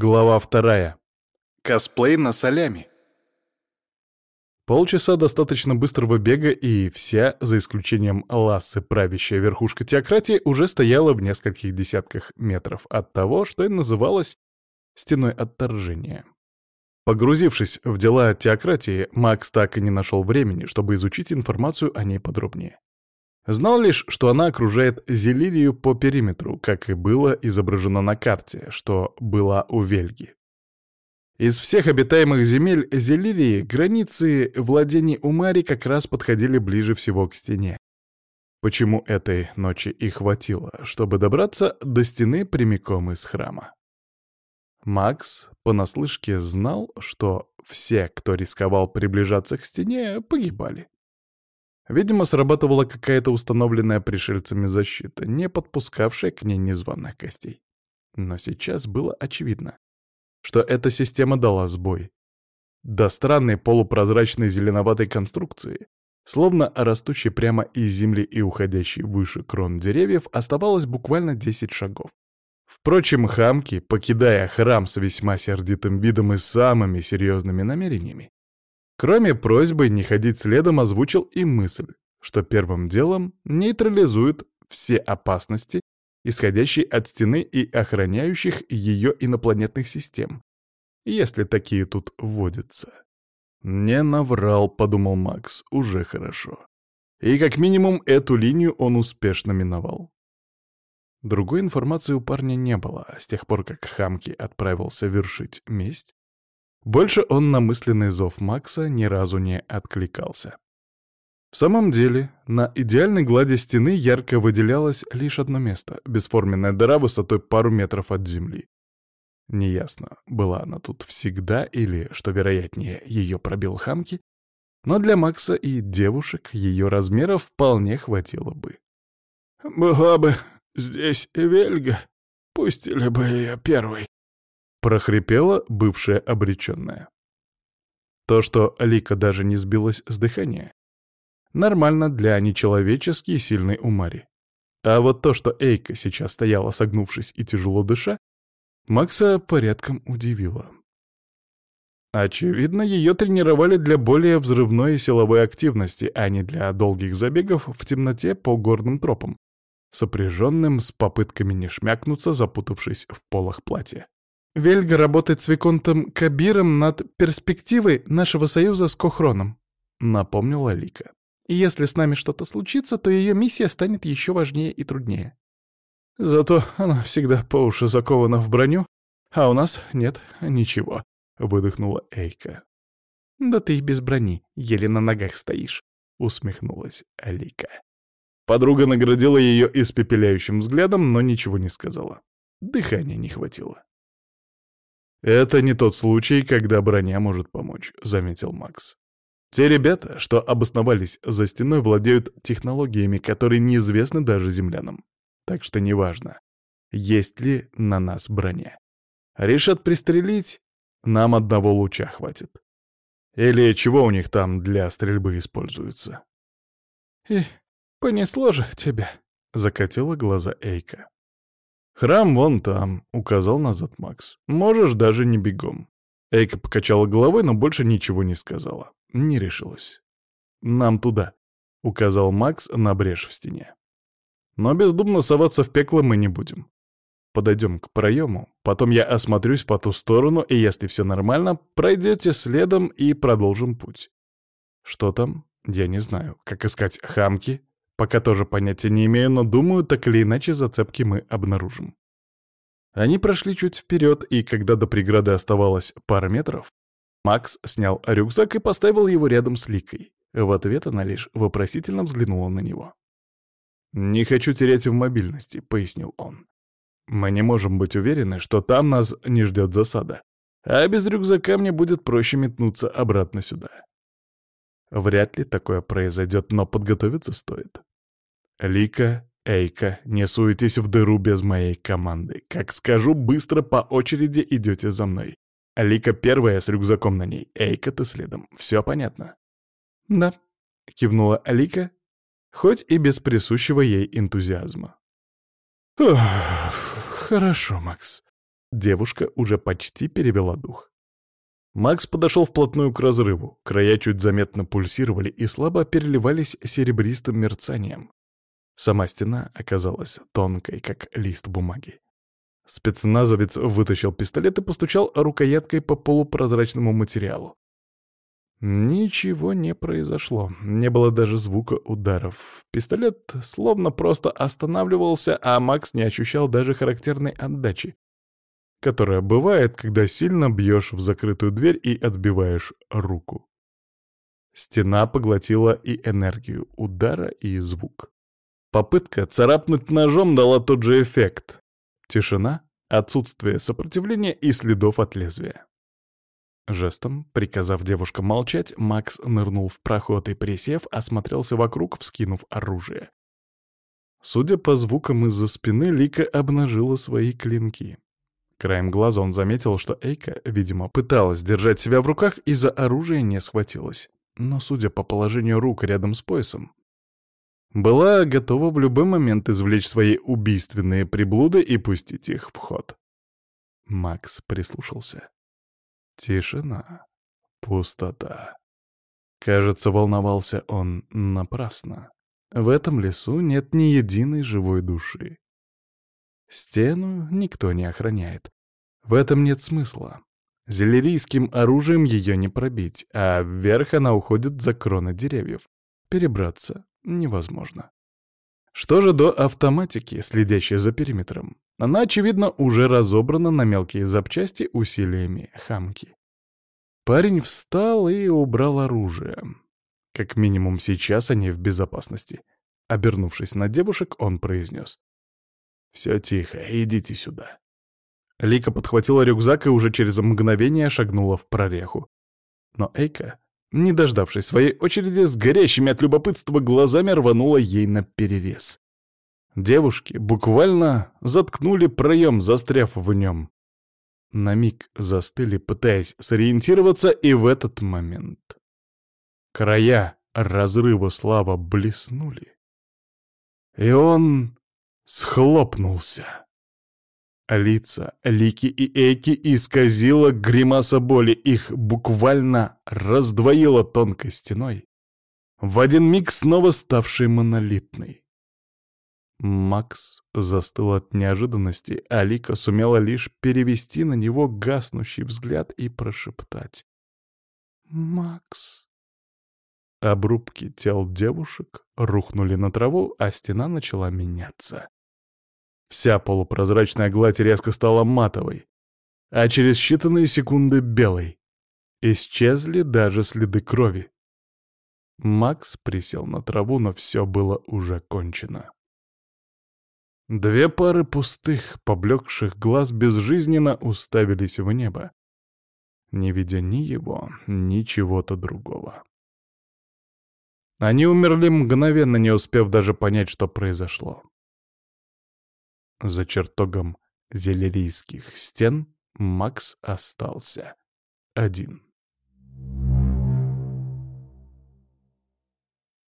Глава вторая. Косплей на солями. Полчаса достаточно быстрого бега, и вся, за исключением Лассы, правящая верхушка теократии, уже стояла в нескольких десятках метров от того, что и называлось стеной отторжения. Погрузившись в дела теократии, Макс так и не нашел времени, чтобы изучить информацию о ней подробнее. Знал лишь, что она окружает Зелирию по периметру, как и было изображено на карте, что была у Вельги. Из всех обитаемых земель Зелирии границы владений Умари как раз подходили ближе всего к стене. Почему этой ночи и хватило, чтобы добраться до стены прямиком из храма? Макс понаслышке знал, что все, кто рисковал приближаться к стене, погибали. Видимо, срабатывала какая-то установленная пришельцами защита, не подпускавшая к ней незваных гостей. Но сейчас было очевидно, что эта система дала сбой. До странной полупрозрачной зеленоватой конструкции, словно растущей прямо из земли и уходящей выше крон деревьев, оставалось буквально 10 шагов. Впрочем, хамки, покидая храм с весьма сердитым видом и самыми серьезными намерениями, Кроме просьбы не ходить следом, озвучил и мысль, что первым делом нейтрализует все опасности, исходящие от стены и охраняющих ее инопланетных систем, если такие тут вводятся. «Не наврал», — подумал Макс, — «уже хорошо». И как минимум эту линию он успешно миновал. Другой информации у парня не было, а с тех пор, как Хамки отправился вершить месть, больше он на мысленный зов Макса ни разу не откликался. В самом деле, на идеальной глади стены ярко выделялось лишь одно место — бесформенная дыра высотой пару метров от земли. Неясно, была она тут всегда или, что вероятнее, ее пробил хамки, но для Макса и девушек ее размеров вполне хватило бы. «Была бы здесь Вельга, пустили бы ее первой», прохрипела бывшая обреченная. То, что Лика даже не сбилась с дыхания, нормально для нечеловечески сильной Умари. А вот то, что Эйка сейчас стояла согнувшись и тяжело дыша, Макса порядком удивило. Очевидно, ее тренировали для более взрывной силовой активности, а не для долгих забегов в темноте по горным тропам, сопряженным с попытками не шмякнуться, запутавшись в полах платья. Вельга работает с Виконтом Кабиром над перспективой нашего союза с Кохроном», — напомнила Лика. «И если с нами что-то случится, то ее миссия станет еще важнее и труднее». «Зато она всегда по уши закована в броню, а у нас нет ничего», — выдохнула Эйка. «Да ты и без брони, еле на ногах стоишь», — усмехнулась Лика. Подруга наградила ее испепеляющим взглядом, но ничего не сказала. Дыхания не хватило. «Это не тот случай, когда броня может помочь», — заметил Макс. «Те ребята, что обосновались за стеной, владеют технологиями, которые неизвестны даже землянам. Так что неважно, есть ли на нас броня. Решат пристрелить, нам одного луча хватит. Или чего у них там для стрельбы используется?» «И понесло же тебя», — закатила глаза Эйка. «Храм вон там», — указал назад Макс. «Можешь даже не бегом». Эйка покачала головой, но больше ничего не сказала. Не решилась. «Нам туда», — указал Макс на брешь в стене. «Но бездумно соваться в пекло мы не будем. Подойдем к проему, потом я осмотрюсь по ту сторону, и если все нормально, пройдете следом и продолжим путь. Что там? Я не знаю. Как искать хамки? Пока тоже понятия не имею, но думаю, так или иначе зацепки мы обнаружим. Они прошли чуть вперед, и когда до преграды оставалось пара метров, Макс снял рюкзак и поставил его рядом с Ликой. В ответ она лишь вопросительно взглянула на него. «Не хочу терять в мобильности», — пояснил он. «Мы не можем быть уверены, что там нас не ждет засада, а без рюкзака мне будет проще метнуться обратно сюда». Вряд ли такое произойдет, но подготовиться стоит. Лика, Эйка, не суетесь в дыру без моей команды. Как скажу, быстро по очереди идете за мной. Лика первая с рюкзаком на ней, Эйка ты следом. Все понятно? Да, кивнула Лика, хоть и без присущего ей энтузиазма. хорошо, Макс. Девушка уже почти перевела дух. Макс подошел вплотную к разрыву. Края чуть заметно пульсировали и слабо переливались серебристым мерцанием. Сама стена оказалась тонкой, как лист бумаги. Спецназовец вытащил пистолет и постучал рукояткой по полупрозрачному материалу. Ничего не произошло, не было даже звука ударов. Пистолет словно просто останавливался, а Макс не ощущал даже характерной отдачи, которая бывает, когда сильно бьешь в закрытую дверь и отбиваешь руку. Стена поглотила и энергию удара, и звук. Попытка царапнуть ножом дала тот же эффект. Тишина, отсутствие сопротивления и следов от лезвия. Жестом, приказав девушкам молчать, Макс нырнул в проход и, присев, осмотрелся вокруг, вскинув оружие. Судя по звукам из-за спины, Лика обнажила свои клинки. Краем глаза он заметил, что Эйка, видимо, пыталась держать себя в руках и за оружие не схватилась. Но, судя по положению рук рядом с поясом, была готова в любой момент извлечь свои убийственные приблуды и пустить их в ход. Макс прислушался. Тишина. Пустота. Кажется, волновался он напрасно. В этом лесу нет ни единой живой души. Стену никто не охраняет. В этом нет смысла. Зелерийским оружием ее не пробить, а вверх она уходит за кроны деревьев. Перебраться невозможно. Что же до автоматики, следящей за периметром? Она, очевидно, уже разобрана на мелкие запчасти усилиями хамки. Парень встал и убрал оружие. Как минимум сейчас они в безопасности. Обернувшись на девушек, он произнес. «Все тихо, идите сюда». Лика подхватила рюкзак и уже через мгновение шагнула в прореху. Но Эйка, не дождавшись своей очереди, с горящими от любопытства глазами рванула ей на перерез. Девушки буквально заткнули проем, застряв в нем. На миг застыли, пытаясь сориентироваться, и в этот момент края разрыва слава блеснули. И он схлопнулся. Лица Лики и Эйки исказила гримаса боли, их буквально раздвоила тонкой стеной, в один миг снова ставшей монолитной. Макс застыл от неожиданности, а Лика сумела лишь перевести на него гаснущий взгляд и прошептать. «Макс...» Обрубки тел девушек рухнули на траву, а стена начала меняться. Вся полупрозрачная гладь резко стала матовой, а через считанные секунды — белой. Исчезли даже следы крови. Макс присел на траву, но все было уже кончено. Две пары пустых, поблекших глаз безжизненно уставились в небо, не видя ни его, ни чего-то другого. Они умерли мгновенно, не успев даже понять, что произошло. За чертогом зелерийских стен Макс остался один.